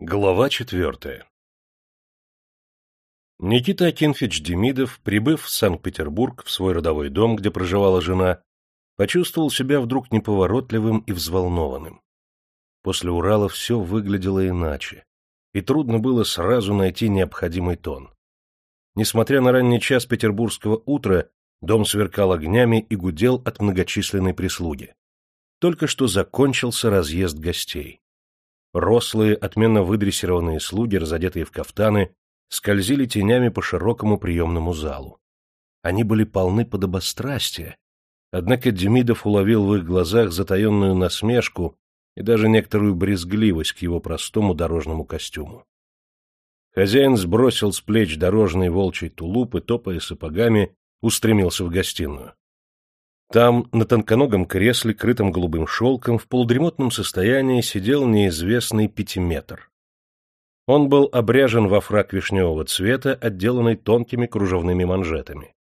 Глава четвертая Никита Акинфич Демидов, прибыв в Санкт-Петербург в свой родовой дом, где проживала жена, почувствовал себя вдруг неповоротливым и взволнованным. После Урала все выглядело иначе, и трудно было сразу найти необходимый тон. Несмотря на ранний час петербургского утра, дом сверкал огнями и гудел от многочисленной прислуги. Только что закончился разъезд гостей. Рослые, отменно выдрессированные слуги, разодетые в кафтаны, скользили тенями по широкому приемному залу. Они были полны подобострастия, однако Демидов уловил в их глазах затаенную насмешку и даже некоторую брезгливость к его простому дорожному костюму. Хозяин сбросил с плеч дорожный волчий тулуп и, топая сапогами, устремился в гостиную. Там, на тонконогом кресле, крытом голубым шелком, в полудремотном состоянии сидел неизвестный пятиметр. Он был обряжен во фрак вишневого цвета, отделанный тонкими кружевными манжетами.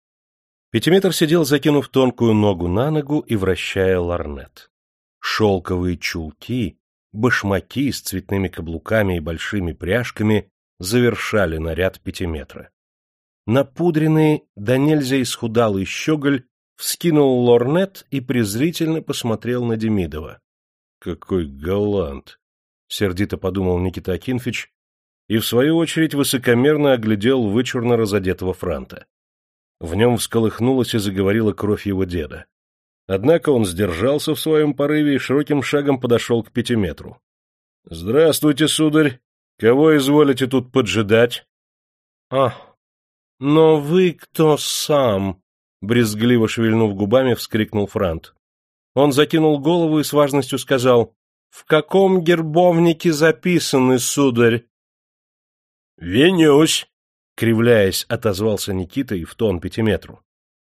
Пятиметр сидел, закинув тонкую ногу на ногу и вращая ларнет. Шелковые чулки, башмаки с цветными каблуками и большими пряжками завершали наряд пятиметра. Напудренный, да нельзя исхудалый щеголь вскинул лорнет и презрительно посмотрел на Демидова. — Какой галант! — сердито подумал Никита Акинфич и, в свою очередь, высокомерно оглядел вычурно разодетого франта. В нем всколыхнулась и заговорила кровь его деда. Однако он сдержался в своем порыве и широким шагом подошел к пятиметру. — Здравствуйте, сударь! Кого изволите тут поджидать? — Ах, но вы кто сам? Брезгливо шевельнув губами, вскрикнул Франт. Он закинул голову и с важностью сказал, «В каком гербовнике записаны, сударь?» «Венюсь!» — кривляясь, отозвался Никита и в тон пятиметру.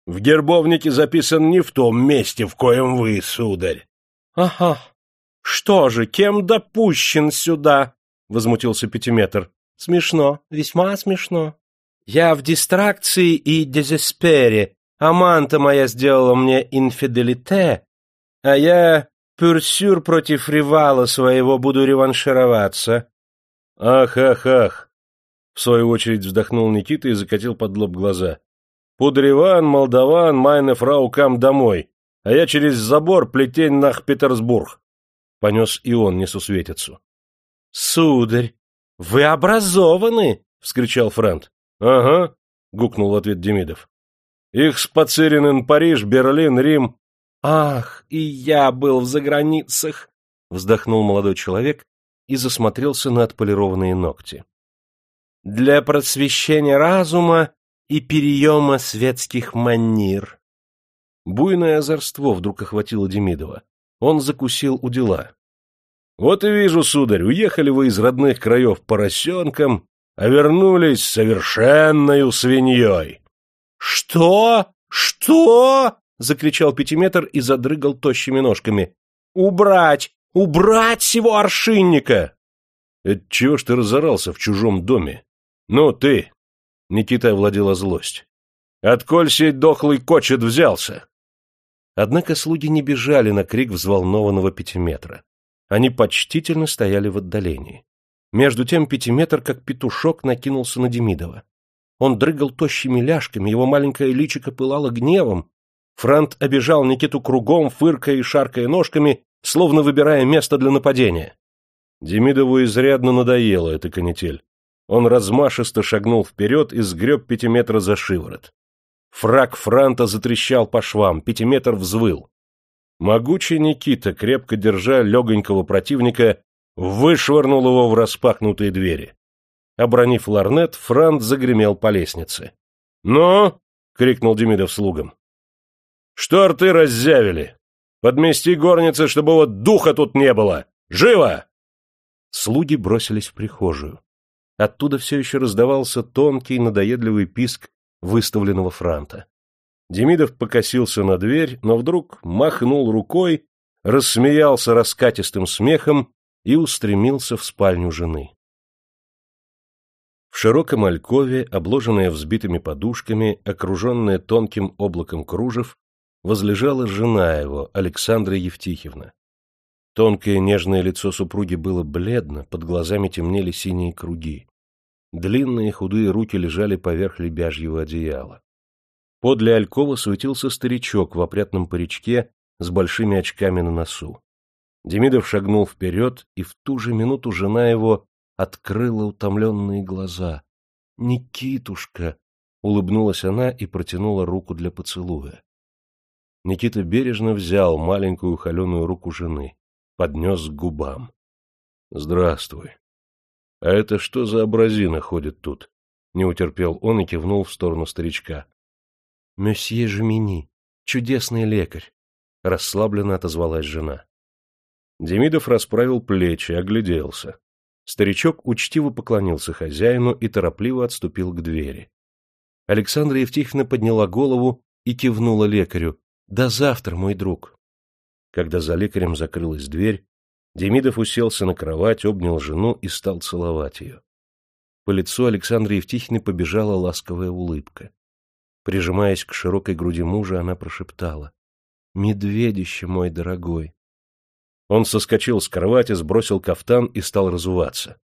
«В гербовнике записан не в том месте, в коем вы, сударь». «Ага. Что же, кем допущен сюда?» — возмутился пятиметр. «Смешно, весьма смешно. Я в дистракции и дезеспере, Аманта моя сделала мне инфиделите, а я пюрсюр против ревала своего буду реваншироваться. Ах, ах, ах! В свою очередь вздохнул Никита и закатил под лоб глаза. Пудреван, молдаван, майне фрау кам домой, а я через забор плетень нах Петербург. Понес и он несусветицу. — Сударь, вы образованы! — вскричал Франт. — Ага, — гукнул в ответ Демидов. Их спациренен Париж, Берлин, Рим. Ах, и я был в заграницах, вздохнул молодой человек и засмотрелся на отполированные ногти. Для просвещения разума и переема светских манир. Буйное озорство вдруг охватило Демидова. Он закусил у дела. Вот и вижу, сударь, уехали вы из родных краев поросенком, а вернулись совершенною свиньей. «Что? Что?» — закричал пятиметр и задрыгал тощими ножками. «Убрать! Убрать всего аршинника!» «Это чего ж ты разорался в чужом доме? Ну, ты!» — Никита овладела злость. «Отколь сей дохлый кочет взялся?» Однако слуги не бежали на крик взволнованного пятиметра. Они почтительно стояли в отдалении. Между тем пятиметр, как петушок, накинулся на Демидова. Он дрыгал тощими ляжками, его маленькое личико пылало гневом. Франт обежал Никиту кругом, фыркая и шаркая ножками, словно выбирая место для нападения. Демидову изрядно надоела эта канитель. Он размашисто шагнул вперед и сгреб пятиметра за шиворот. Фраг Франта затрещал по швам, пятиметр взвыл. Могучий Никита, крепко держа легонького противника, вышвырнул его в распахнутые двери. Обронив ларнет, Франт загремел по лестнице. «Ну?» — крикнул Демидов слугам. «Что рты раззявили? Подмести горницы, чтобы вот духа тут не было! Живо!» Слуги бросились в прихожую. Оттуда все еще раздавался тонкий, надоедливый писк выставленного франта. Демидов покосился на дверь, но вдруг махнул рукой, рассмеялся раскатистым смехом и устремился в спальню жены. В широком алькове, обложенная взбитыми подушками, окруженная тонким облаком кружев, возлежала жена его, Александра Евтихевна. Тонкое нежное лицо супруги было бледно, под глазами темнели синие круги. Длинные худые руки лежали поверх лебяжьего одеяла. Подле Алькова суетился старичок в опрятном паричке с большими очками на носу. Демидов шагнул вперед, и в ту же минуту жена его открыла утомленные глаза. «Никитушка!» — улыбнулась она и протянула руку для поцелуя. Никита бережно взял маленькую холеную руку жены, поднес к губам. — Здравствуй. — А это что за образина ходит тут? — не утерпел он и кивнул в сторону старичка. — Месье Жемини, чудесный лекарь, — расслабленно отозвалась жена. Демидов расправил плечи, огляделся. Старичок учтиво поклонился хозяину и торопливо отступил к двери. Александра Евтиховна подняла голову и кивнула лекарю. «До завтра, мой друг!» Когда за лекарем закрылась дверь, Демидов уселся на кровать, обнял жену и стал целовать ее. По лицу Александры Евтихины побежала ласковая улыбка. Прижимаясь к широкой груди мужа, она прошептала. «Медведище мой дорогой!» Он соскочил с кровати, сбросил кафтан и стал разуваться.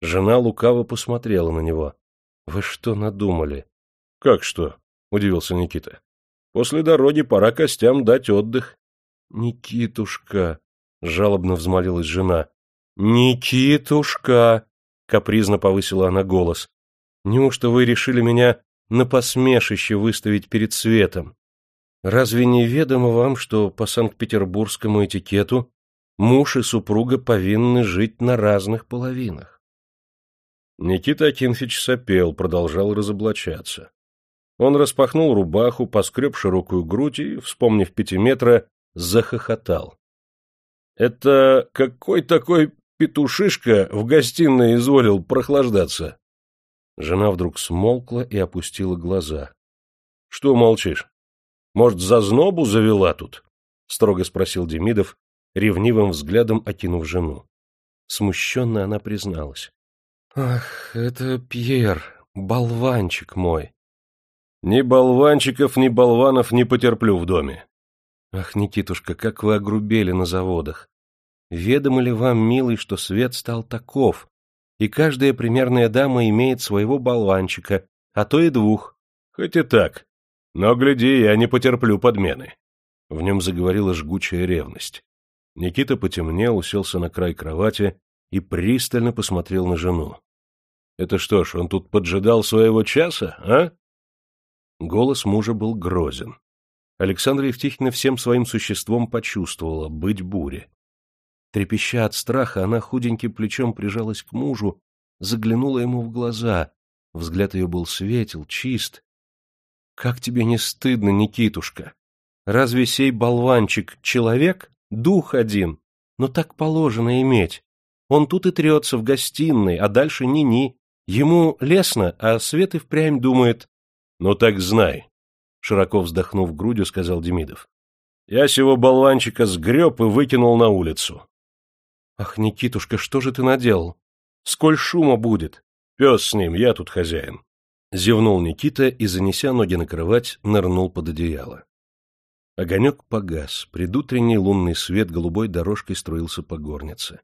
Жена лукаво посмотрела на него. — Вы что надумали? — Как что? — удивился Никита. — После дороги пора костям дать отдых. — Никитушка! — жалобно взмолилась жена. — Никитушка! — капризно повысила она голос. — Неужто вы решили меня на посмешище выставить перед светом? Разве не ведомо вам, что по санкт-петербургскому этикету муж и супруга повинны жить на разных половинах. Никита Акинфич сопел, продолжал разоблачаться. Он распахнул рубаху, поскреб широкую грудь и, вспомнив пятиметра, захохотал. — Это какой такой петушишка в гостиной изволил прохлаждаться? Жена вдруг смолкла и опустила глаза. — Что молчишь? Может, за знобу завела тут? — строго спросил Демидов, ревнивым взглядом окинув жену. Смущенно она призналась. — Ах, это Пьер, болванчик мой. — Ни болванчиков, ни болванов не потерплю в доме. — Ах, Никитушка, как вы огрубели на заводах. Ведомо ли вам, милый, что свет стал таков, и каждая примерная дама имеет своего болванчика, а то и двух. Хоть и так. Но, гляди, я не потерплю подмены. В нем заговорила жгучая ревность. Никита потемнел, уселся на край кровати и пристально посмотрел на жену. — Это что ж, он тут поджидал своего часа, а? Голос мужа был грозен. Александра Евтихина всем своим существом почувствовала быть буре. Трепеща от страха, она худеньким плечом прижалась к мужу, заглянула ему в глаза. Взгляд ее был светел, чист. — Как тебе не стыдно, Никитушка? Разве сей болванчик — человек? Дух один, но так положено иметь. Он тут и трется в гостиной, а дальше ни-ни. Ему лестно, а Свет и впрямь думает. — Ну так знай, — широко вздохнув грудью, сказал Демидов. — Я сего болванчика сгреб и выкинул на улицу. — Ах, Никитушка, что же ты наделал? Сколь шума будет? Пес с ним, я тут хозяин. Зевнул Никита и, занеся ноги на кровать, нырнул под одеяло. Огонек погас, предутренний лунный свет голубой дорожкой струился по горнице.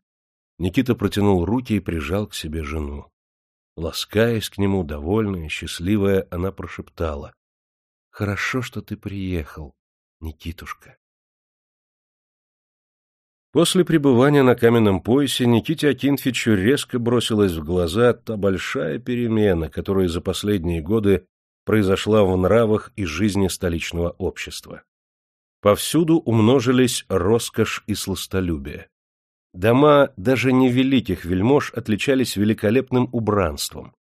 Никита протянул руки и прижал к себе жену. Ласкаясь к нему, довольная, счастливая, она прошептала. — Хорошо, что ты приехал, Никитушка. После пребывания на каменном поясе Никите Акинфичу резко бросилась в глаза та большая перемена, которая за последние годы произошла в нравах и жизни столичного общества. Повсюду умножились роскошь и сластолюбие. Дома даже не великих вельмож отличались великолепным убранством.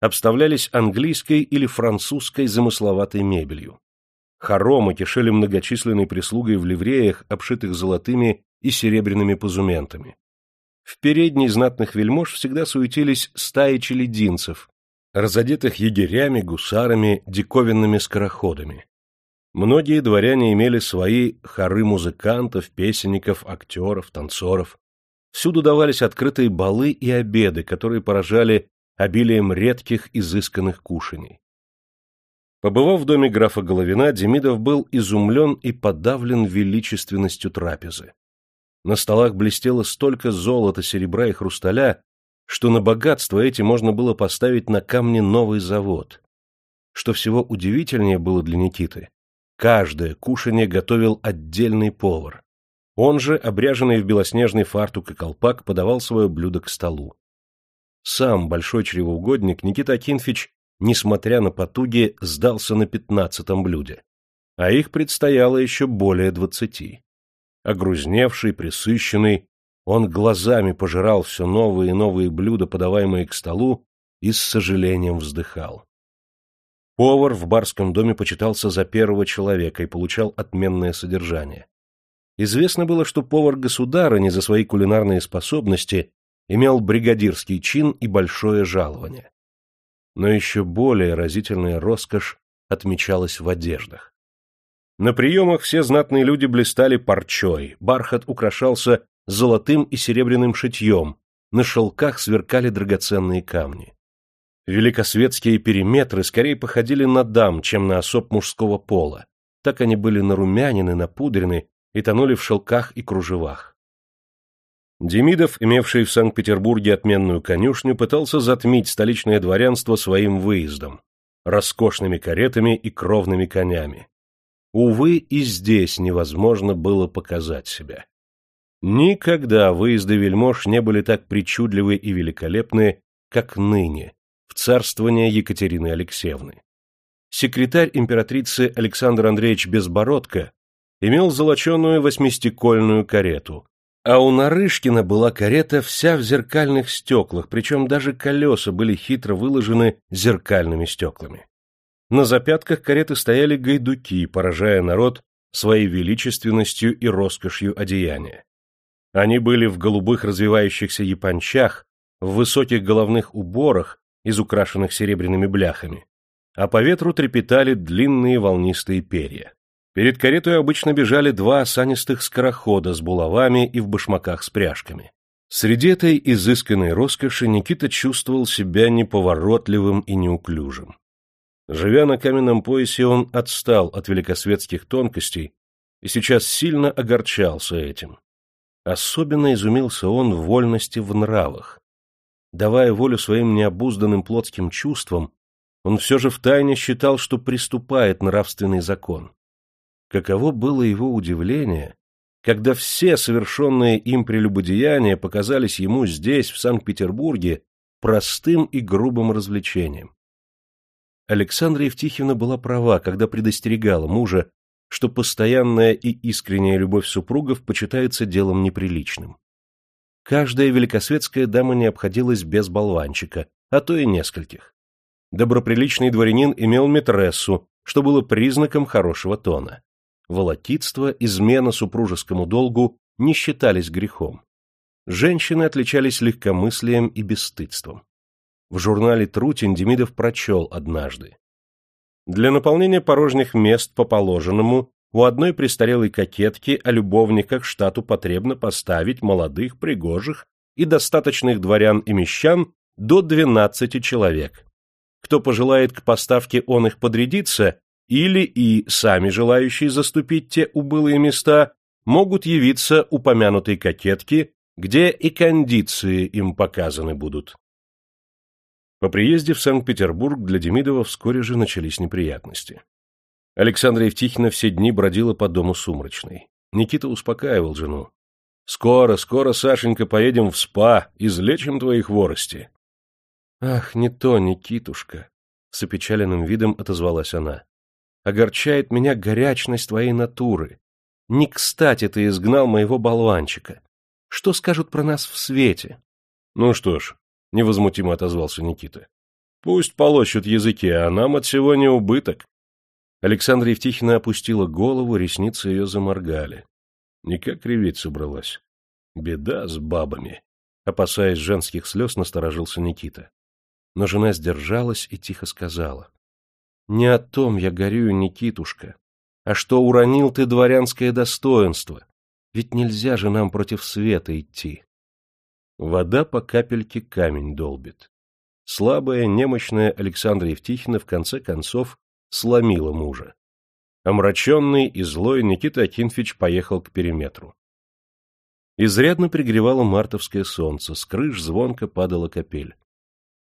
Обставлялись английской или французской замысловатой мебелью. Хоромы кишели многочисленной прислугой в ливреях, обшитых золотыми и серебряными позументами. В передней знатных вельмож всегда суетились стаи челединцев, разодетых егерями, гусарами, диковинными скороходами. Многие дворяне имели свои хоры музыкантов, песенников, актеров, танцоров. Всюду давались открытые балы и обеды, которые поражали обилием редких изысканных кушаний. Побывав в доме графа Головина, Демидов был изумлен и подавлен величественностью трапезы. На столах блестело столько золота, серебра и хрусталя, что на богатство эти можно было поставить на камне новый завод. Что всего удивительнее было для Никиты, каждое кушанье готовил отдельный повар. Он же, обряженный в белоснежный фартук и колпак, подавал свое блюдо к столу. Сам большой чревоугодник Никита Акинфич, несмотря на потуги, сдался на пятнадцатом блюде. А их предстояло еще более двадцати. Огрузневший, присыщенный, он глазами пожирал все новые и новые блюда, подаваемые к столу, и с сожалением вздыхал. Повар в барском доме почитался за первого человека и получал отменное содержание. Известно было, что повар государыни за свои кулинарные способности имел бригадирский чин и большое жалование. Но еще более разительная роскошь отмечалась в одеждах. На приемах все знатные люди блистали парчой, бархат украшался золотым и серебряным шитьем, на шелках сверкали драгоценные камни. Великосветские периметры скорее походили на дам, чем на особ мужского пола. Так они были нарумянины, напудрены и тонули в шелках и кружевах. Демидов, имевший в Санкт-Петербурге отменную конюшню, пытался затмить столичное дворянство своим выездом, роскошными каретами и кровными конями. Увы, и здесь невозможно было показать себя. Никогда выезды вельмож не были так причудливы и великолепны, как ныне, в царствование Екатерины Алексеевны. Секретарь императрицы Александр Андреевич Безбородко имел золоченую восьмистекольную карету, а у Нарышкина была карета вся в зеркальных стеклах, причем даже колеса были хитро выложены зеркальными стеклами. На запятках кареты стояли гайдуки, поражая народ своей величественностью и роскошью одеяния. Они были в голубых развивающихся япончах, в высоких головных уборах, из украшенных серебряными бляхами, а по ветру трепетали длинные волнистые перья. Перед каретой обычно бежали два осанистых скорохода с булавами и в башмаках с пряжками. Среди этой изысканной роскоши Никита чувствовал себя неповоротливым и неуклюжим. Живя на каменном поясе, он отстал от великосветских тонкостей и сейчас сильно огорчался этим. Особенно изумился он вольности в нравах. Давая волю своим необузданным плотским чувствам, он все же втайне считал, что приступает нравственный закон. Каково было его удивление, когда все совершенные им прелюбодеяния показались ему здесь, в Санкт-Петербурге, простым и грубым развлечением. Александра Евтихевна была права, когда предостерегала мужа, что постоянная и искренняя любовь супругов почитается делом неприличным. Каждая великосветская дама не обходилась без болванчика, а то и нескольких. Доброприличный дворянин имел метрессу, что было признаком хорошего тона волокитство, измена супружескому долгу не считались грехом. Женщины отличались легкомыслием и бесстыдством. В журнале «Трутень» Демидов прочел однажды. Для наполнения порожних мест по положенному у одной престарелой кокетки о любовниках штату потребно поставить молодых, пригожих и достаточных дворян и мещан до двенадцати человек. Кто пожелает к поставке он их подрядиться, или и сами желающие заступить те убылые места могут явиться упомянутой кокетки, где и кондиции им показаны будут. По приезде в Санкт-Петербург для Демидова вскоре же начались неприятности. Александра Евтихина все дни бродила по дому сумрачной. Никита успокаивал жену. — Скоро, скоро, Сашенька, поедем в спа, излечим твои хворости. — Ах, не то, Никитушка! — с опечаленным видом отозвалась она. Огорчает меня горячность твоей натуры. Не кстати ты изгнал моего болванчика. Что скажут про нас в свете? — Ну что ж, — невозмутимо отозвался Никита. — Пусть полощут языки, а нам от всего не убыток. Александра Евтихина опустила голову, ресницы ее заморгали. Никак реветь собралась. Беда с бабами. Опасаясь женских слез, насторожился Никита. Но жена сдержалась и тихо сказала. Не о том я горюю, Никитушка, а что уронил ты дворянское достоинство. Ведь нельзя же нам против света идти. Вода по капельке камень долбит. Слабая, немощная Александра Евтихина в конце концов сломила мужа. Омраченный и злой Никита Акинфич поехал к периметру. Изрядно пригревало мартовское солнце, с крыш звонко падала капель.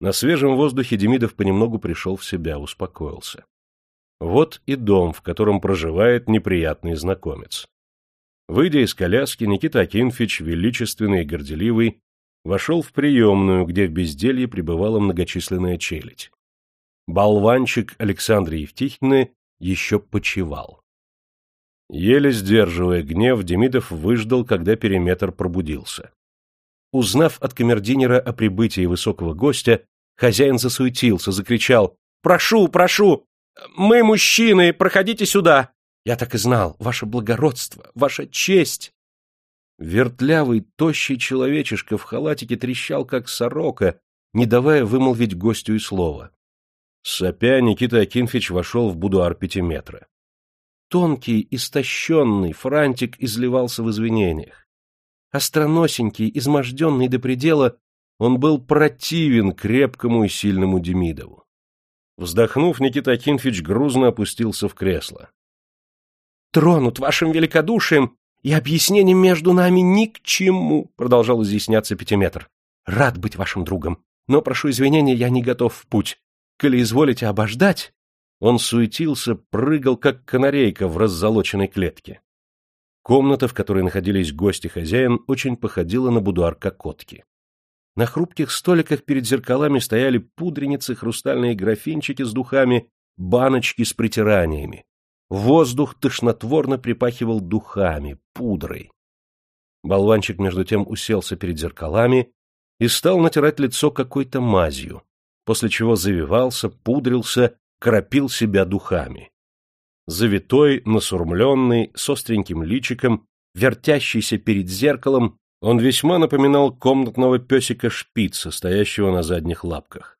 На свежем воздухе Демидов понемногу пришел в себя, успокоился. Вот и дом, в котором проживает неприятный знакомец. Выйдя из коляски, Никита Акинфич, величественный и горделивый, вошел в приемную, где в безделье пребывала многочисленная челядь. Болванчик Александры Евтихины еще почевал. Еле сдерживая гнев, Демидов выждал, когда периметр пробудился. Узнав от камердинера о прибытии высокого гостя, хозяин засуетился, закричал «Прошу, прошу! Мы мужчины, проходите сюда!» «Я так и знал, ваше благородство, ваша честь!» Вертлявый, тощий человечишка в халатике трещал, как сорока, не давая вымолвить гостю и слова. Сопя, Никита Акинфич вошел в будуар пятиметра. Тонкий, истощенный, Франтик изливался в извинениях. Остроносенький, изможденный до предела, он был противен крепкому и сильному Демидову. Вздохнув, Никита Акинфич грузно опустился в кресло. — Тронут вашим великодушием и объяснением между нами ни к чему, — продолжал изъясняться Пятиметр. — Рад быть вашим другом, но, прошу извинения, я не готов в путь. Коли изволите обождать... Он суетился, прыгал, как канарейка в раззолоченной клетке. Комната, в которой находились гости хозяин, очень походила на будуар кокотки. На хрупких столиках перед зеркалами стояли пудреницы, хрустальные графинчики с духами, баночки с притираниями. Воздух тошнотворно припахивал духами, пудрой. Болванчик, между тем, уселся перед зеркалами и стал натирать лицо какой-то мазью, после чего завивался, пудрился кропил себя духами. Завитой, насурмленный, с остреньким личиком, вертящийся перед зеркалом, он весьма напоминал комнатного песика шпица, стоящего на задних лапках.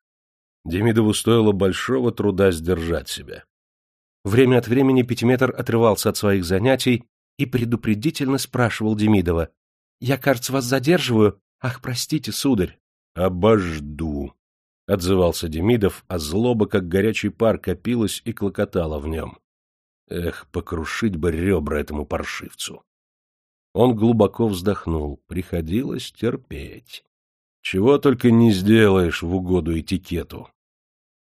Демидову стоило большого труда сдержать себя. Время от времени Пятиметр отрывался от своих занятий и предупредительно спрашивал Демидова. — Я, кажется, вас задерживаю? Ах, простите, сударь. — Обожду, — отзывался Демидов, а злоба, как горячий пар, копилась и клокотала в нем. Эх, покрушить бы ребра этому паршивцу! Он глубоко вздохнул. Приходилось терпеть. Чего только не сделаешь в угоду этикету.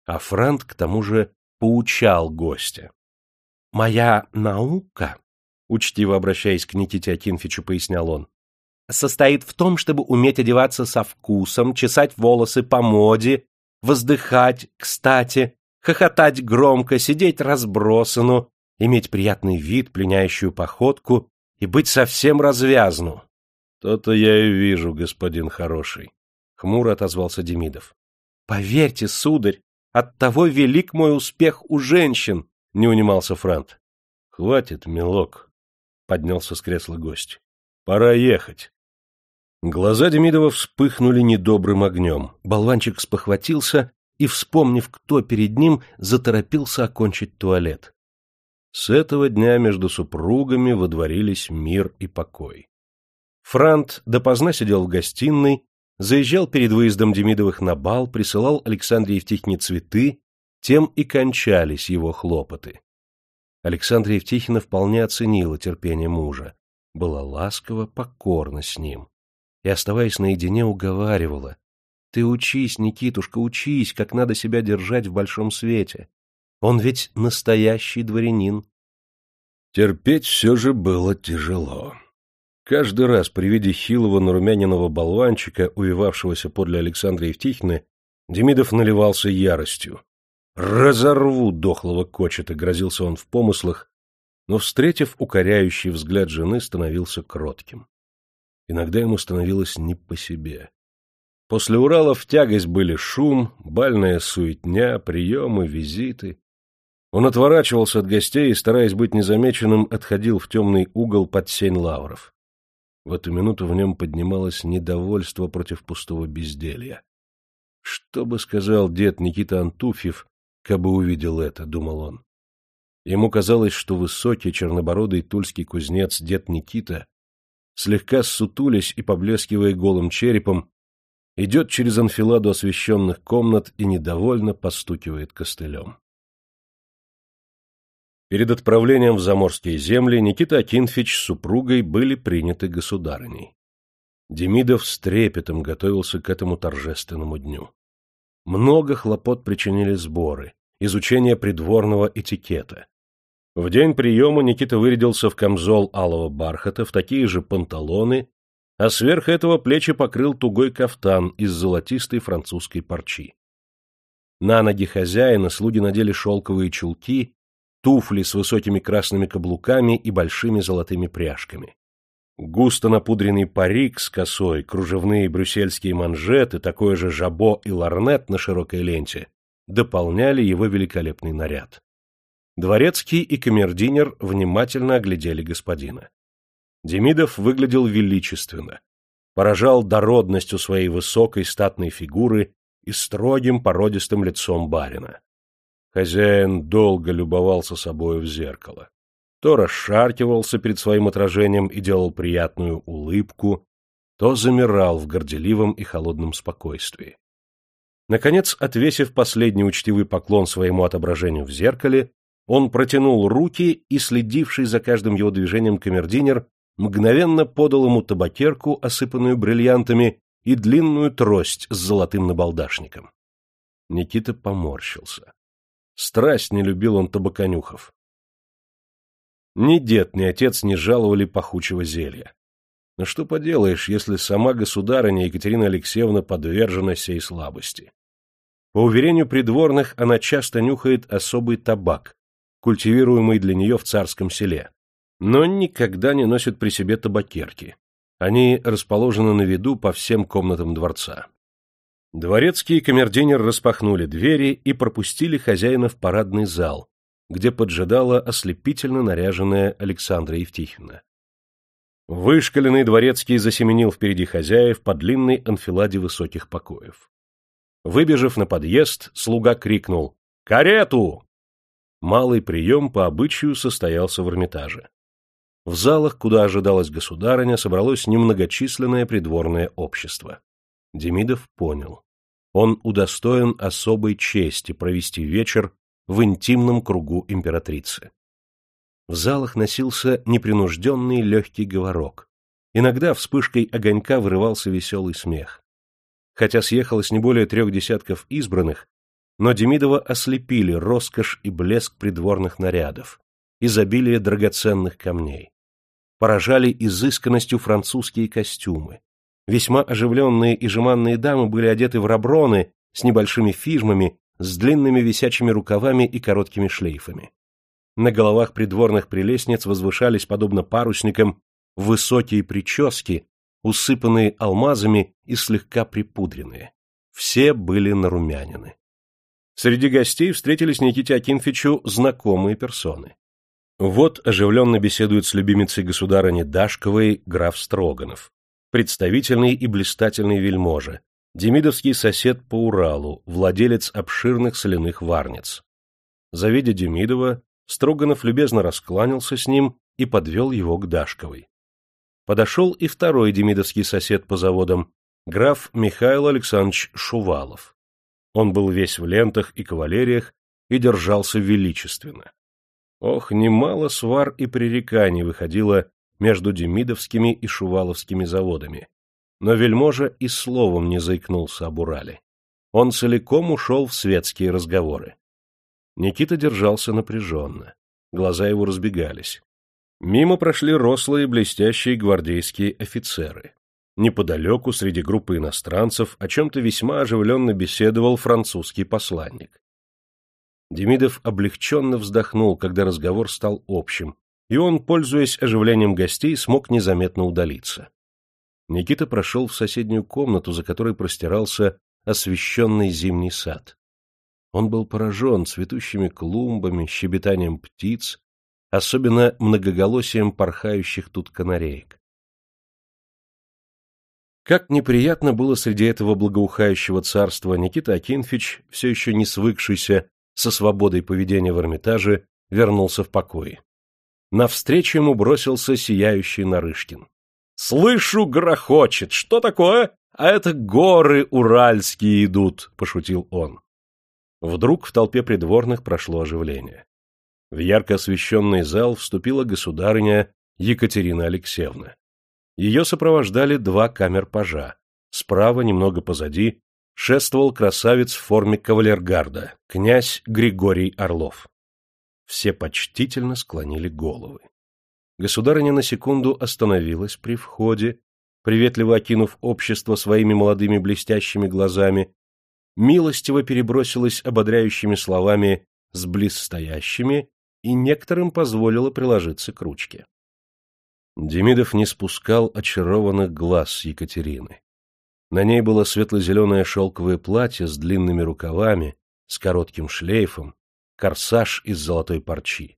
А Франт, к тому же, поучал гостя. — Моя наука, — учтиво обращаясь к Никите Акинфичу, пояснял он, — состоит в том, чтобы уметь одеваться со вкусом, чесать волосы по моде воздыхать, кстати, хохотать громко, сидеть разбросану, иметь приятный вид, пленяющую походку и быть совсем развязну. — То-то я и вижу, господин хороший, — хмуро отозвался Демидов. — Поверьте, сударь, оттого велик мой успех у женщин, — не унимался Франт. — Хватит, милок, — поднялся с кресла гость. — Пора ехать. Глаза Демидова вспыхнули недобрым огнем. Болванчик спохватился и, вспомнив, кто перед ним, заторопился окончить туалет. С этого дня между супругами водворились мир и покой. Франт допоздна сидел в гостиной, заезжал перед выездом Демидовых на бал, присылал Александре Евтихне цветы, тем и кончались его хлопоты. Александра Евтихина вполне оценила терпение мужа, была ласкова, покорна с ним и, оставаясь наедине, уговаривала. «Ты учись, Никитушка, учись, как надо себя держать в большом свете. Он ведь настоящий дворянин». Терпеть все же было тяжело. Каждый раз при виде хилого нарумяненного болванчика, увивавшегося подле Александра Евтихины, Демидов наливался яростью. «Разорву дохлого кочета!» — грозился он в помыслах, но, встретив укоряющий взгляд жены, становился кротким. Иногда ему становилось не по себе. После Урала в тягость были шум, бальная суетня, приемы, визиты. Он отворачивался от гостей и, стараясь быть незамеченным, отходил в темный угол под сень лавров. В эту минуту в нем поднималось недовольство против пустого безделья. Что бы сказал дед Никита Антуфьев, кабы увидел это, — думал он. Ему казалось, что высокий чернобородый тульский кузнец дед Никита слегка ссутулясь и поблескивая голым черепом, идет через анфиладу освещенных комнат и недовольно постукивает костылем. Перед отправлением в заморские земли Никита Акинфич с супругой были приняты государыней. Демидов с трепетом готовился к этому торжественному дню. Много хлопот причинили сборы, изучение придворного этикета. В день приема Никита вырядился в камзол алого бархата, в такие же панталоны, а сверх этого плечи покрыл тугой кафтан из золотистой французской парчи. На ноги хозяина слуги надели шелковые чулки, туфли с высокими красными каблуками и большими золотыми пряжками. Густо напудренный парик с косой, кружевные брюссельские манжеты, такое же жабо и ларнет на широкой ленте дополняли его великолепный наряд. Дворецкий и камердинер внимательно оглядели господина. Демидов выглядел величественно, поражал дородностью своей высокой статной фигуры и строгим породистым лицом барина. Хозяин долго любовался собою в зеркало. То расшаркивался перед своим отражением и делал приятную улыбку, то замирал в горделивом и холодном спокойствии. Наконец, отвесив последний учтивый поклон своему отображению в зеркале, он протянул руки, и следивший за каждым его движением камердинер мгновенно подал ему табакерку, осыпанную бриллиантами, и длинную трость с золотым набалдашником. Никита поморщился. Страсть не любил он табаконюхов. Ни дед, ни отец не жаловали пахучего зелья. Но что поделаешь, если сама государыня Екатерина Алексеевна подвержена сей слабости? По уверению придворных, она часто нюхает особый табак, культивируемый для нее в царском селе, но никогда не носит при себе табакерки. Они расположены на виду по всем комнатам дворца. Дворецкий и камердинер распахнули двери и пропустили хозяина в парадный зал, где поджидала ослепительно наряженная Александра Евтихина. Вышкаленный дворецкий засеменил впереди хозяев по длинной анфиладе высоких покоев. Выбежав на подъезд, слуга крикнул «Карету!». Малый прием по обычаю состоялся в Эрмитаже. В залах, куда ожидалась государыня, собралось немногочисленное придворное общество. Демидов понял. Он удостоен особой чести провести вечер в интимном кругу императрицы. В залах носился непринужденный легкий говорок. Иногда вспышкой огонька вырывался веселый смех. Хотя съехалось не более трех десятков избранных, но Демидова ослепили роскошь и блеск придворных нарядов, изобилие драгоценных камней. Поражали изысканностью французские костюмы. Весьма оживленные и жеманные дамы были одеты в раброны с небольшими фижмами, с длинными висячими рукавами и короткими шлейфами. На головах придворных прелестниц возвышались, подобно парусникам, высокие прически, усыпанные алмазами и слегка припудренные. Все были нарумянины. Среди гостей встретились Никите Акинфичу знакомые персоны. Вот оживленно беседует с любимицей государыни Дашковой граф Строганов, представительный и блистательный вельможа, демидовский сосед по Уралу, владелец обширных соляных варниц. Завидя Демидова, Строганов любезно раскланялся с ним и подвел его к Дашковой. Подошел и второй демидовский сосед по заводам, граф Михаил Александрович Шувалов. Он был весь в лентах и кавалериях и держался величественно. Ох, немало свар и пререканий выходило между демидовскими и шуваловскими заводами. Но вельможа и словом не заикнулся об Урале. Он целиком ушел в светские разговоры. Никита держался напряженно. Глаза его разбегались. Мимо прошли рослые блестящие гвардейские офицеры. Неподалеку, среди группы иностранцев, о чем-то весьма оживленно беседовал французский посланник. Демидов облегченно вздохнул, когда разговор стал общим, и он, пользуясь оживлением гостей, смог незаметно удалиться. Никита прошел в соседнюю комнату, за которой простирался освещенный зимний сад. Он был поражен цветущими клумбами, щебетанием птиц, особенно многоголосием порхающих тут канареек. Как неприятно было среди этого благоухающего царства Никита Акинфич, все еще не свыкшийся со свободой поведения в Эрмитаже, вернулся в покое. Навстречу ему бросился сияющий Нарышкин. — Слышу, грохочет! Что такое? А это горы уральские идут! — пошутил он. Вдруг в толпе придворных прошло оживление. В ярко освещенный зал вступила государыня Екатерина Алексеевна. Ее сопровождали два камер-пажа. Справа, немного позади, шествовал красавец в форме кавалергарда, князь Григорий Орлов. Все почтительно склонили головы. Государыня на секунду остановилась при входе, приветливо окинув общество своими молодыми блестящими глазами, милостиво перебросилась ободряющими словами с близстоящими и некоторым позволила приложиться к ручке. Демидов не спускал очарованных глаз Екатерины. На ней было светло-зеленое шелковое платье с длинными рукавами, с коротким шлейфом, корсаж из золотой парчи.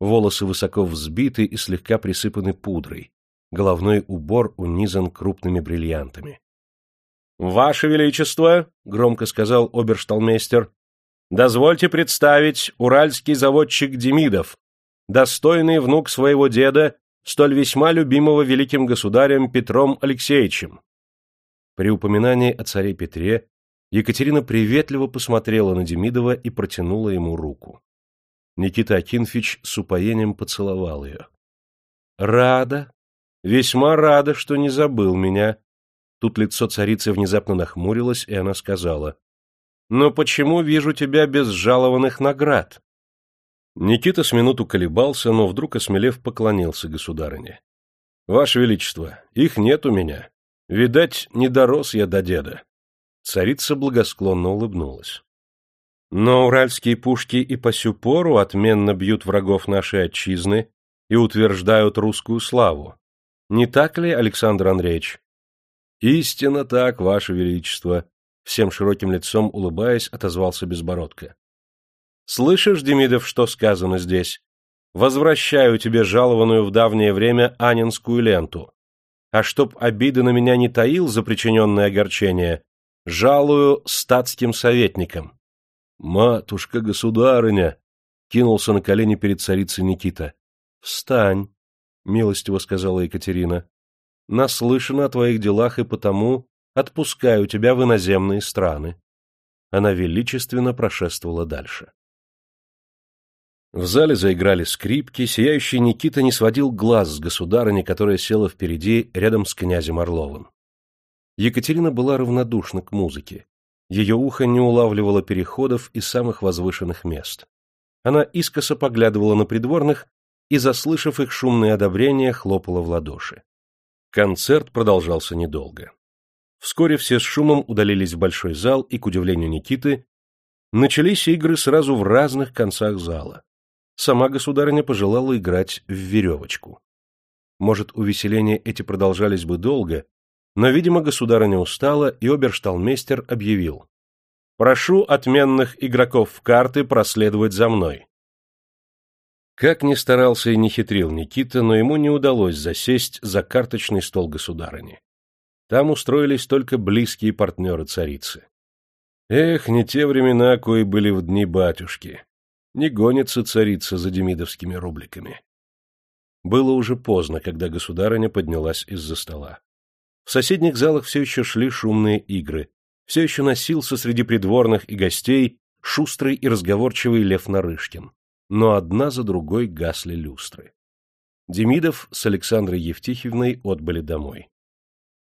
Волосы высоко взбиты и слегка присыпаны пудрой. Головной убор унизан крупными бриллиантами. — Ваше Величество, — громко сказал обершталмейстер, — дозвольте представить уральский заводчик Демидов, достойный внук своего деда, столь весьма любимого великим государем Петром Алексеевичем. При упоминании о царе Петре Екатерина приветливо посмотрела на Демидова и протянула ему руку. Никита Акинфич с упоением поцеловал ее. — Рада, весьма рада, что не забыл меня. Тут лицо царицы внезапно нахмурилось, и она сказала. — Но почему вижу тебя без жалованных наград? Никита с минуту колебался, но вдруг, осмелев, поклонился государыне. — Ваше Величество, их нет у меня. Видать, не дорос я до деда. Царица благосклонно улыбнулась. Но уральские пушки и по сю пору отменно бьют врагов нашей отчизны и утверждают русскую славу. Не так ли, Александр Андреевич? Истинно так, Ваше Величество, всем широким лицом улыбаясь, отозвался Безбородко. Слышишь, Демидов, что сказано здесь? Возвращаю тебе жалованную в давнее время Анинскую ленту. А чтоб обиды на меня не таил за причиненное огорчение, жалую статским советникам. Матушка государыня! Кинулся на колени перед царицей Никита. Встань, милостиво сказала Екатерина. Наслышана о твоих делах и потому отпускаю тебя в иноземные страны. Она величественно прошествовала дальше. В зале заиграли скрипки, сияющий Никита не сводил глаз с государыни, которая села впереди, рядом с князем Орловым. Екатерина была равнодушна к музыке. Ее ухо не улавливало переходов и самых возвышенных мест. Она искоса поглядывала на придворных и, заслышав их шумное одобрение, хлопала в ладоши. Концерт продолжался недолго. Вскоре все с шумом удалились в большой зал, и, к удивлению Никиты, начались игры сразу в разных концах зала. Сама государыня пожелала играть в веревочку. Может, увеселения эти продолжались бы долго, но, видимо, государыня устала, и обершталмейстер объявил. «Прошу отменных игроков в карты проследовать за мной». Как ни старался и не хитрил Никита, но ему не удалось засесть за карточный стол государыни. Там устроились только близкие партнеры царицы. Эх, не те времена, кои были в дни батюшки. Не гонится царица за демидовскими рубликами. Было уже поздно, когда государыня поднялась из-за стола. В соседних залах все еще шли шумные игры. Все еще носился среди придворных и гостей шустрый и разговорчивый Лев Нарышкин. Но одна за другой гасли люстры. Демидов с Александрой Евтихевной отбыли домой.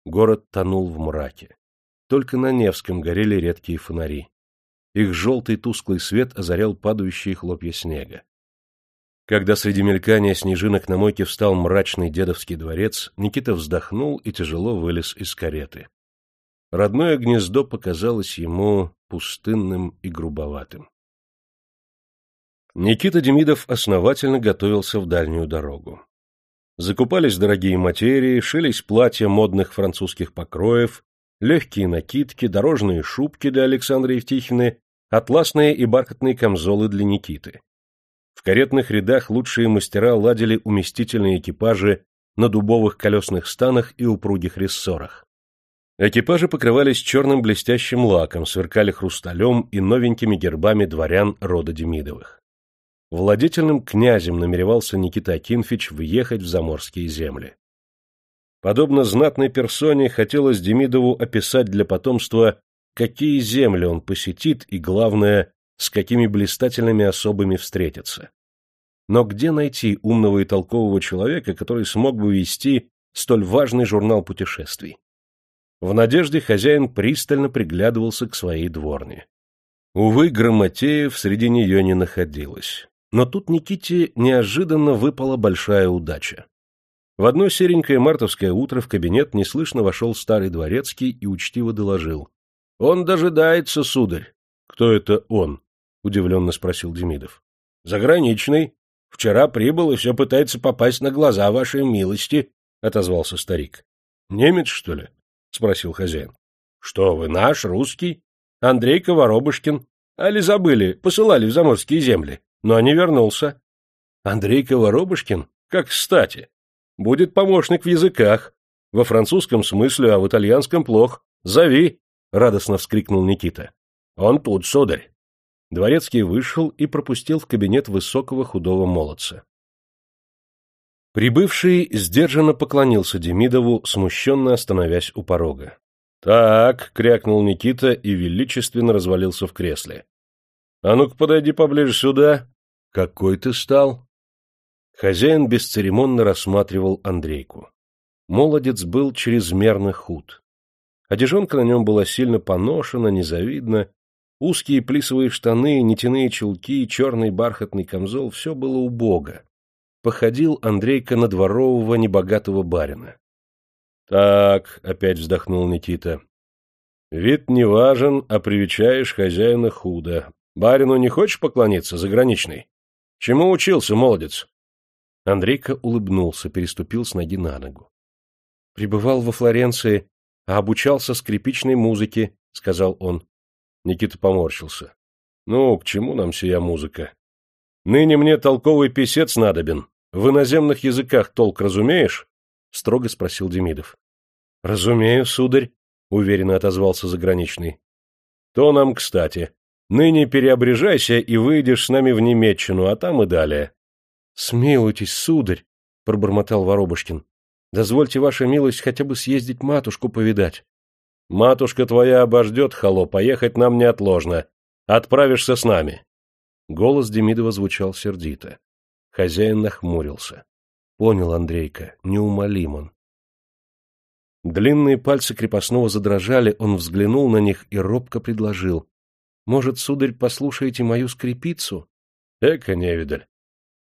Город тонул в мраке. Только на Невском горели редкие фонари. Их желтый тусклый свет озарял падающие хлопья снега. Когда среди мелькания снежинок на мойке встал мрачный дедовский дворец, Никита вздохнул и тяжело вылез из кареты. Родное гнездо показалось ему пустынным и грубоватым. Никита Демидов основательно готовился в дальнюю дорогу. Закупались дорогие материи, шились платья модных французских покроев, легкие накидки, дорожные шубки для Александры Евтихины, атласные и бархатные камзолы для Никиты. В каретных рядах лучшие мастера ладили уместительные экипажи на дубовых колесных станах и упругих рессорах. Экипажи покрывались черным блестящим лаком, сверкали хрусталем и новенькими гербами дворян рода Демидовых. Владетельным князем намеревался Никита Акинфич въехать в заморские земли. Подобно знатной персоне, хотелось Демидову описать для потомства, какие земли он посетит и, главное, с какими блистательными особами встретиться. Но где найти умного и толкового человека, который смог бы вести столь важный журнал путешествий. В надежде хозяин пристально приглядывался к своей дворне. Увы, Грамотеев среди нее не находилось. Но тут Никите неожиданно выпала большая удача. В одно серенькое мартовское утро в кабинет неслышно вошел старый дворецкий и учтиво доложил. — Он дожидается, сударь. — Кто это он? — удивленно спросил Демидов. — Заграничный. Вчера прибыл и все пытается попасть на глаза вашей милости, — отозвался старик. — Немец, что ли? — спросил хозяин. — Что вы, наш, русский? Андрей Воробушкин. Али забыли, посылали в заморские земли, но не вернулся. — Андрей Воробушкин? Как кстати. Будет помощник в языках. Во французском смысле, а в итальянском плох. Зови, — радостно вскрикнул Никита. — Он тут, сударь. Дворецкий вышел и пропустил в кабинет высокого худого молодца. Прибывший сдержанно поклонился Демидову, смущенно остановясь у порога. — Так, — крякнул Никита и величественно развалился в кресле. — А ну-ка подойди поближе сюда. — Какой ты стал? Хозяин бесцеремонно рассматривал Андрейку. Молодец был чрезмерно худ. Одежонка на нем была сильно поношена, незавидна, узкие плисовые штаны, нитяные чулки, черный бархатный камзол — все было убого походил Андрейка на дворового небогатого барина. — Так, — опять вздохнул Никита, — вид не важен, а привечаешь хозяина худо. Барину не хочешь поклониться, заграничный? Чему учился, молодец? Андрейка улыбнулся, переступил с ноги на ногу. — Пребывал во Флоренции, а обучался скрипичной музыке, — сказал он. Никита поморщился. — Ну, к чему нам сия музыка? Ныне мне толковый писец надобен. В иноземных языках толк разумеешь? — строго спросил Демидов. — Разумею, сударь, — уверенно отозвался заграничный. — То нам кстати. Ныне переобрежайся и выйдешь с нами в Немеччину, а там и далее. — Смилуйтесь, сударь, — пробормотал Воробушкин. — Дозвольте, ваша милость, хотя бы съездить матушку повидать. — Матушка твоя обождет, холоп, поехать нам неотложно. Отправишься с нами. Голос Демидова звучал сердито. Хозяин нахмурился. Понял Андрейка, неумолим он. Длинные пальцы крепостного задрожали, он взглянул на них и робко предложил. — Может, сударь, послушаете мою скрипицу? — Эка, невидаль.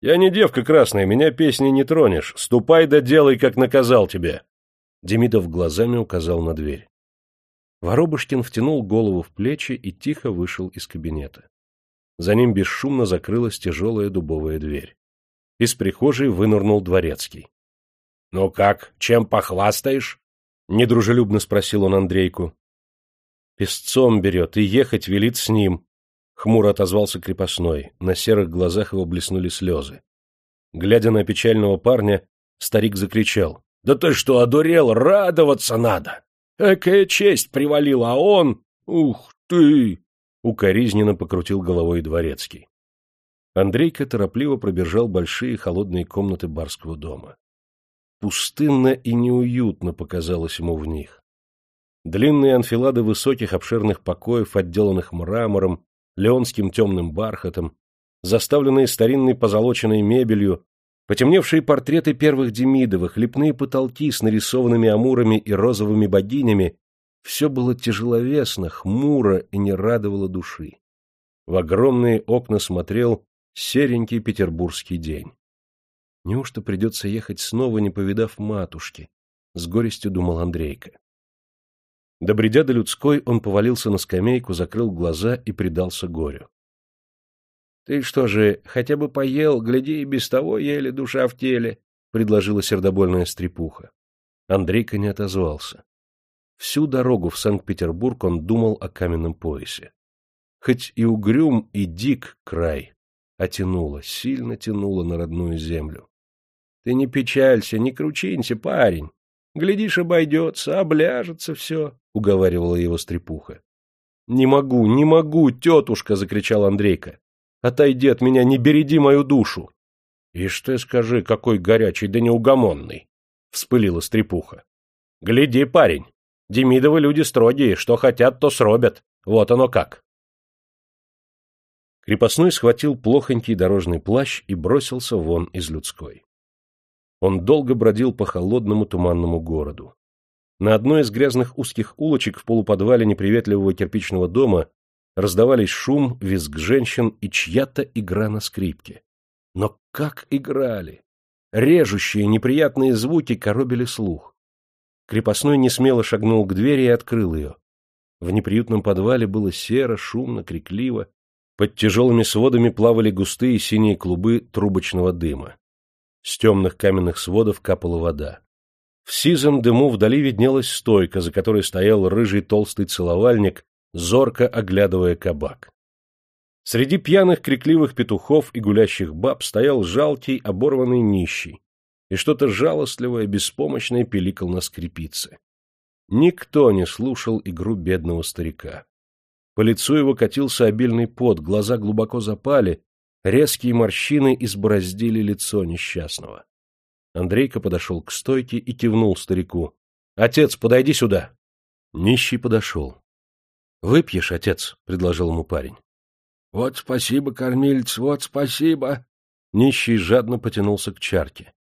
Я не девка красная, меня песни не тронешь. Ступай да делай, как наказал тебе. Демидов глазами указал на дверь. Воробушкин втянул голову в плечи и тихо вышел из кабинета. За ним бесшумно закрылась тяжелая дубовая дверь. Из прихожей вынырнул дворецкий. — Ну как, чем похвастаешь? — недружелюбно спросил он Андрейку. — Песцом берет и ехать велит с ним, — хмуро отозвался крепостной. На серых глазах его блеснули слезы. Глядя на печального парня, старик закричал. — Да ты что, одурел? Радоваться надо! Экая честь привалила, а он... Ух ты! Укоризненно покрутил головой дворецкий. Андрейка торопливо пробежал большие холодные комнаты барского дома. Пустынно и неуютно показалось ему в них. Длинные анфилады высоких обширных покоев, отделанных мрамором, леонским темным бархатом, заставленные старинной позолоченной мебелью, потемневшие портреты первых Демидовых, лепные потолки с нарисованными амурами и розовыми богинями все было тяжеловесно, хмуро и не радовало души. В огромные окна смотрел серенький петербургский день. Неужто придется ехать снова, не повидав матушки? С горестью думал Андрейка. Добредя до людской, он повалился на скамейку, закрыл глаза и предался горю. — Ты что же, хотя бы поел, гляди, и без того еле душа в теле, — предложила сердобольная стрепуха. Андрейка не отозвался. Всю дорогу в Санкт-Петербург он думал о каменном поясе. Хоть и угрюм, и дик край, а тянуло, сильно тянуло на родную землю. — Ты не печалься, не кручинься, парень. Глядишь, обойдется, обляжется все, — уговаривала его стрепуха. — Не могу, не могу, тетушка! — закричал Андрейка. — Отойди от меня, не береди мою душу! — Ишь ты скажи, какой горячий да неугомонный! — вспылила стрепуха. — Гляди, парень, Демидовы люди строгие, что хотят, то сробят. Вот оно как. Крепостной схватил плохонький дорожный плащ и бросился вон из людской. Он долго бродил по холодному туманному городу. На одной из грязных узких улочек в полуподвале неприветливого кирпичного дома раздавались шум, визг женщин и чья-то игра на скрипке. Но как играли! Режущие неприятные звуки коробили слух. Крепостной несмело шагнул к двери и открыл ее. В неприютном подвале было серо, шумно, крикливо. Под тяжелыми сводами плавали густые синие клубы трубочного дыма. С темных каменных сводов капала вода. В сизом дыму вдали виднелась стойка, за которой стоял рыжий толстый целовальник, зорко оглядывая кабак. Среди пьяных крикливых петухов и гулящих баб стоял жалкий, оборванный нищий, и что-то жалостливое, беспомощное пиликал на скрипице. Никто не слушал игру бедного старика. По лицу его катился обильный пот, глаза глубоко запали, резкие морщины избороздили лицо несчастного. Андрейка подошел к стойке и кивнул старику. — Отец, подойди сюда! Нищий подошел. — Выпьешь, отец, — предложил ему парень. — Вот спасибо, кормилец, вот спасибо! Нищий жадно потянулся к чарке.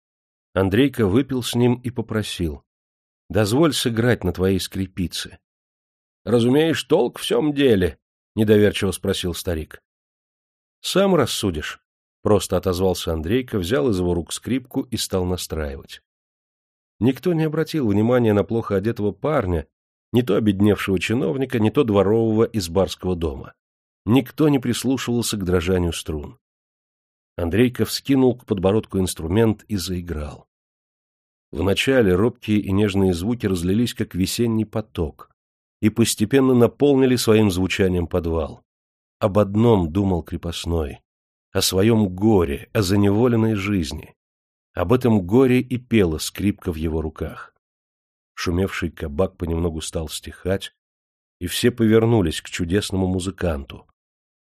Андрейка выпил с ним и попросил. — Дозволь сыграть на твоей скрипице. — Разумеешь, толк в всем деле? — недоверчиво спросил старик. — Сам рассудишь, — просто отозвался Андрейка, взял из его рук скрипку и стал настраивать. Никто не обратил внимания на плохо одетого парня, не то обедневшего чиновника, не то дворового из барского дома. Никто не прислушивался к дрожанию струн. Андрейка вскинул к подбородку инструмент и заиграл. Вначале робкие и нежные звуки разлились, как весенний поток, и постепенно наполнили своим звучанием подвал. Об одном думал крепостной — о своем горе, о заневоленной жизни. Об этом горе и пела скрипка в его руках. Шумевший кабак понемногу стал стихать, и все повернулись к чудесному музыканту.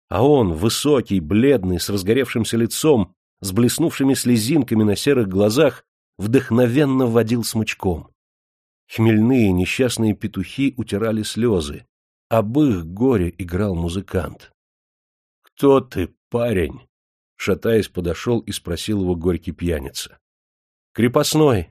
А он, высокий, бледный, с разгоревшимся лицом, с блеснувшими слезинками на серых глазах, вдохновенно водил смычком. Хмельные несчастные петухи утирали слезы. Об их горе играл музыкант. — Кто ты, парень? — шатаясь, подошел и спросил его горький пьяница. — Крепостной.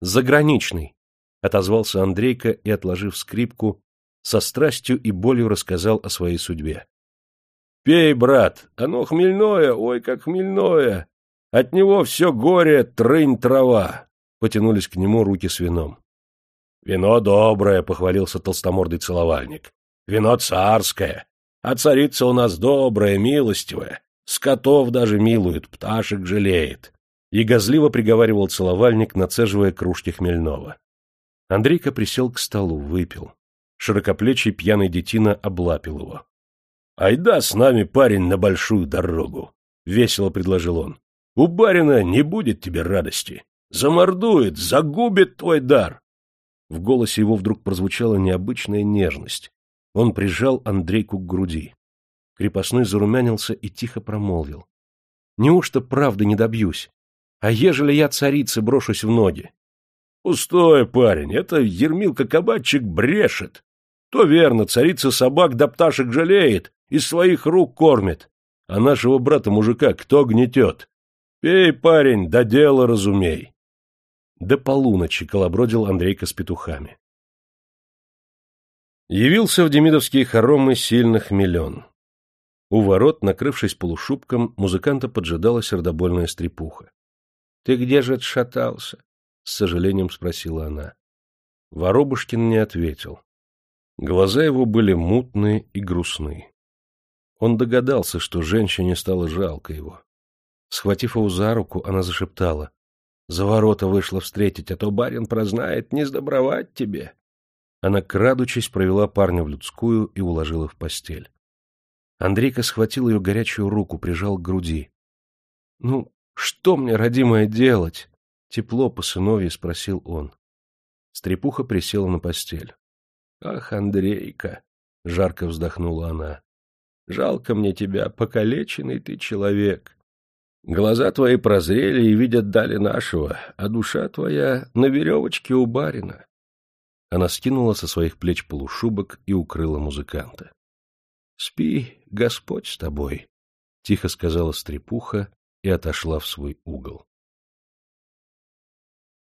Заграничный. — отозвался Андрейка и, отложив скрипку, со страстью и болью рассказал о своей судьбе. — Пей, брат, оно хмельное, ой, как хмельное! От него все горе, трынь трава. Потянулись к нему руки с вином. — Вино доброе, — похвалился толстомордый целовальник. — Вино царское. А царица у нас добрая, милостивая. Скотов даже милует, пташек жалеет. И газливо приговаривал целовальник, нацеживая кружки хмельного. Андрейка присел к столу, выпил. Широкоплечий пьяный детина облапил его. — Айда с нами, парень, на большую дорогу! — весело предложил он. У барина не будет тебе радости. Замордует, загубит твой дар. В голосе его вдруг прозвучала необычная нежность. Он прижал Андрейку к груди. Крепостной зарумянился и тихо промолвил. — Неужто правды не добьюсь? А ежели я царице брошусь в ноги? — Пустой, парень, это Ермилка-кабачик брешет. То верно, царица собак да пташек жалеет, из своих рук кормит. А нашего брата-мужика кто гнетет? Пей, парень, да дело разумей. До полуночи колобродил Андрейка с петухами. Явился в демидовские хоромы сильных миллион. У ворот, накрывшись полушубком, музыканта поджидала сердобольная стрепуха. — Ты где же отшатался? — с сожалением спросила она. Воробушкин не ответил. Глаза его были мутные и грустные. Он догадался, что женщине стало жалко его. Схватив его за руку, она зашептала. — За ворота вышла встретить, а то барин прознает, не сдобровать тебе. Она, крадучись, провела парня в людскую и уложила в постель. Андрейка схватил ее горячую руку, прижал к груди. — Ну, что мне, родимое, делать? — тепло по сыновье спросил он. Стрепуха присела на постель. — Ах, Андрейка! — жарко вздохнула она. — Жалко мне тебя, покалеченный ты человек. Глаза твои прозрели и видят дали нашего, а душа твоя на веревочке у барина. Она скинула со своих плеч полушубок и укрыла музыканта. — Спи, Господь с тобой, — тихо сказала стрепуха и отошла в свой угол.